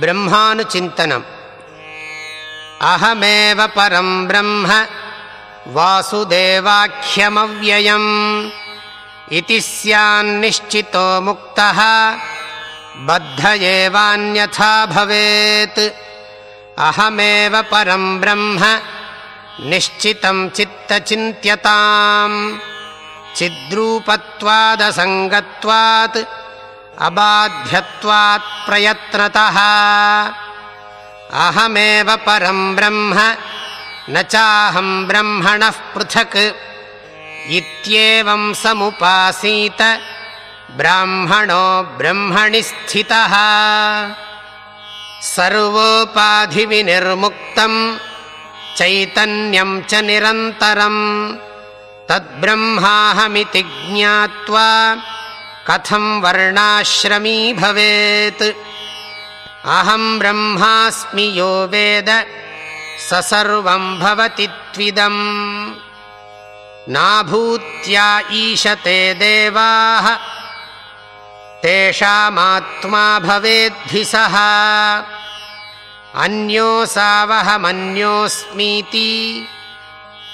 ब्रह्मानुचिन्तनम्। अहमेव परं ब्रह्म वासुदेवाख्यमव्ययम्। इति स्यान्निश्चितो मुक्तः बद्ध एवान्यथा भवेत्। अहमेव परं ब्रह्म निश्चितं चित्तचिन्त्यताम् चिद्रूपत्वादसङ्गत्वात् अबाध्यत्वात् प्रयत्नतः। अहमेव परं ब्रह्म न चाहं ब्रह्मणः पृथक्। इत्येवं समुपासीत ब्राह्मणो ब्रह्मणि स्थितः। सर्वोपाधिविनिर्मुक्तम् चैतन्यं च निरन्तरम् तद्ब्रह्माहमिति ज्ञात्वा कथं वर्णाश्रमी भवेत्? अहं ब्रह्मास्मि यो वेद स सर्वं भवति त्विदम्। नाभूत्या ईशते देवाः तेषामात्मा भवेद्भि अन्योऽसावहमन्योऽस्मीति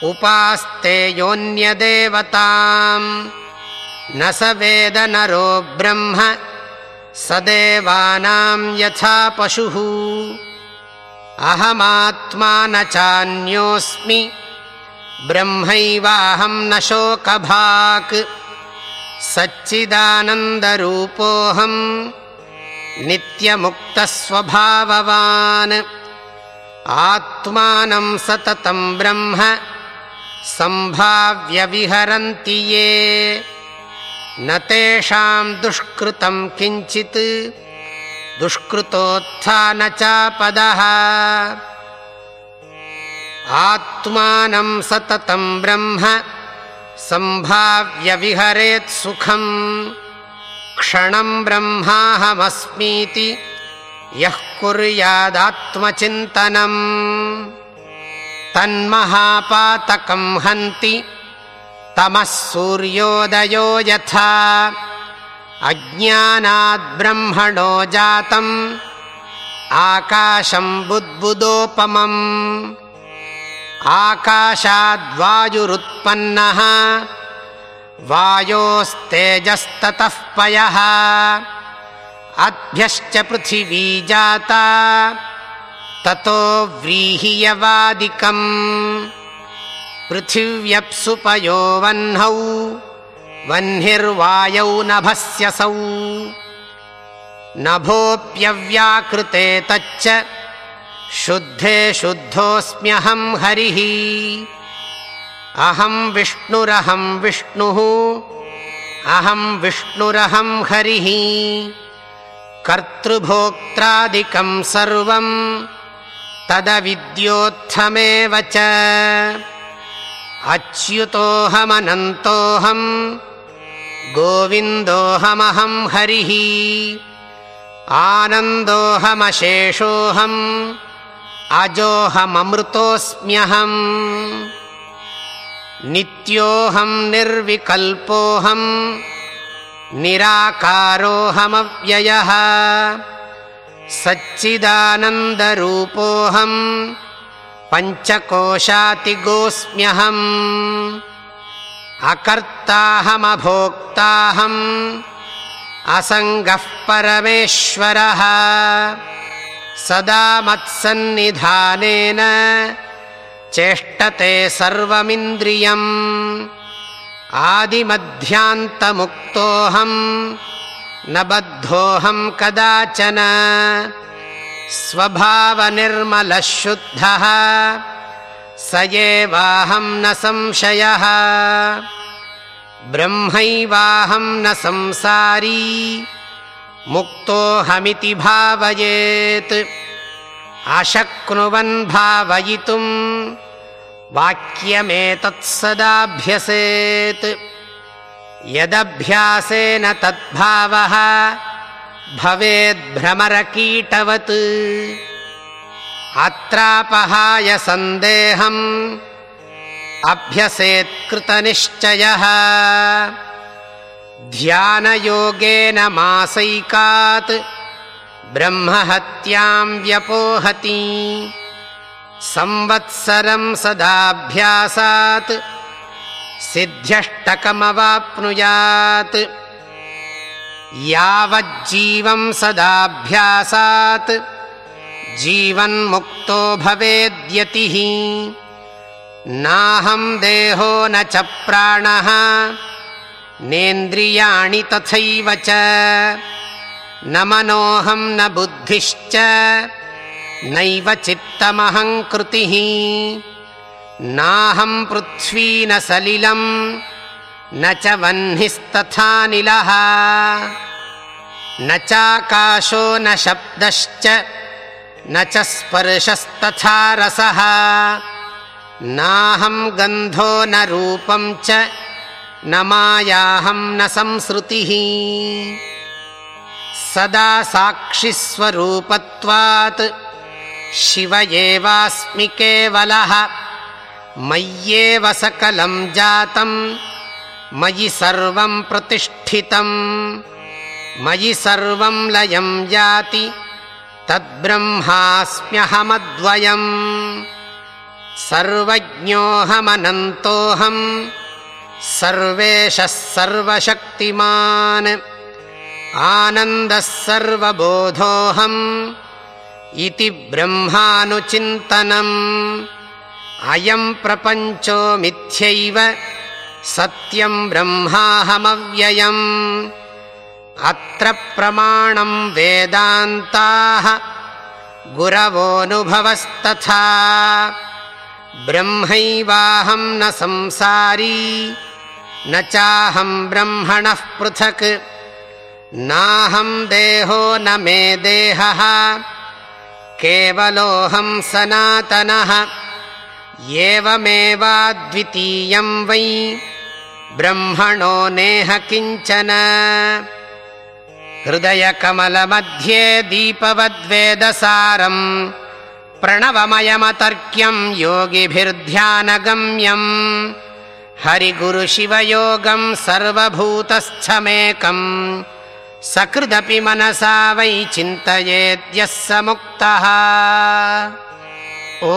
उपास्ते योऽन्यदेवताम् न स वेद नरो ब्रह्म स देवानां यथा पशुः। अहमात्मा न चान्योऽस्मि ब्रह्मैवाहं न शोकभाक्। सच्चिदानन्दरूपोऽहम् नित्यमुक्तस्वभाववान्। आत्मानं सततं ब्रह्म सम्भाव्यविहरन्ति ये। न तेषां दुष्कृतं किञ्चित् दुष्कृतोत्थानचापदः आत्मानं सततं ब्रह्म सम्भाव्यविहरेत्सुखम् क्षणं ब्रह्माहमस्मीति यः कुर्यादात्मचिन्तनम् तन्महापातकं हन्ति। तमः सूर्योदयो यथा। अज्ञानाद्ब्रह्मणो जातम्। आकाशं बुद्बुदोपमम्। आकाशाद्वायुरुत्पन्नः वायोस्तेजस्ततः पयः। अभ्यश्च पृथिवी जाता ततो व्रीहियवादिकम्। पृथिव्यप्सुपयो वह्नौ वह्निर्वायौ नभस्यसौ। नभोऽप्यव्याकृते तच्च शुद्धे शुद्धोऽस्म्यहं हरिः। अहं विष्णुरहं विष्णुः अहं विष्णुरहं हरिः। कर्तृभोक्त्रादिकं सर्वं तदविद्योत्थमेव च। अच्युतोऽहमनन्तोऽहं गोविन्दोऽहमहं हरिः आनन्दोऽहमशेषोऽहम् अजोऽहममृतोऽस्म्यहम् नित्योऽहं निर्विकल्पोऽहम् निराकारोऽहमव्ययः सच्चिदानन्दरूपोऽहम् पञ्चकोशातिगोऽस्म्यहम् अकर्ताहमभोक्ताहम् असङ्गः परमेश्वरः सदा मत्सन्निधानेन चेष्टते सर्वमिन्द्रियम् आदिमध्यान्तमुक्तोऽहम् न बद्धोऽहम् कदाचन। स्वभावनिर्मलः शुद्धः स एवाहं न संशयः। ब्रह्मैवाहं न संसारी। मुक्तोऽहमिति भावयेत्। अशक्नुवन् भावयितुम्। वाक्यमेतत्सदाभ्यसेत् यदभ्यासेन तद्भावः भवेद्भ्रमरकीटवत्। अत्रापहाय सन्देहम् अभ्यसेत्कृतनिश्चयः। ध्यानयोगेन मासैकात् ब्रह्महत्यां व्यपोहति। संवत्सरं सदाभ्यासात् सिद्ध्यष्टकमवाप्नुयात्। यावज्जीवं सदाभ्यासात्। जीवन्मुक्तो भवेद्यतिः। नाहं देहो न च प्राणः। नेन्द्रियाणि तथैव च। न मनोऽहं न बुद्धिश्च। नैव चित्तमहङ्कृतिः नाहं पृथ्वी न सलिलम् न च वह्निस्तथानिलः न चाकाशो न शब्दश्च न च स्पर्शस्तथा रसः। नाहं गन्धो न रूपं च न मायाहं न संसृतिः। सदा साक्षिस्वरूपत्वात् शिव एवास्मि केवलः मय्येव सकलं जातं मयि सर्वं प्रतिष्ठितम् मयि सर्वं लयं याति तद्ब्रह्मास्म्यहमद्वयम्। सर्वज्ञोऽहमनन्तोऽहम् सर्वेशः सर्वशक्तिमान्। आनन्दः सर्वबोधोऽहम् इति ब्रह्मानुचिन्तनम् अयम् प्रपञ्चो मिथ्यैव सत्यम् ब्रह्माहमव्ययम्। अत्र प्रमाणम् वेदान्ताः गुरवोऽनुभवस्तथा। ब्रह्मैवाहम् न संसारी न चाहम् ब्रह्मणः पृथक्। नाहम् देहो न मे देहः केवलोऽहम् सनातनः एवमेवाद्वितीयम् वै ब्रह्मणो नेह किञ्चन। हृदयकमलमध्ये दीपवद्वेदसारम् प्रणवमयमतर्क्यम् योगिभिर्ध्यानगम्यम् हरिगुरुशिवयोगम् सर्वभूतस्थमेकम् सकृदपि मनसा वै चिन्तयेद्यः स मुक्तः ओ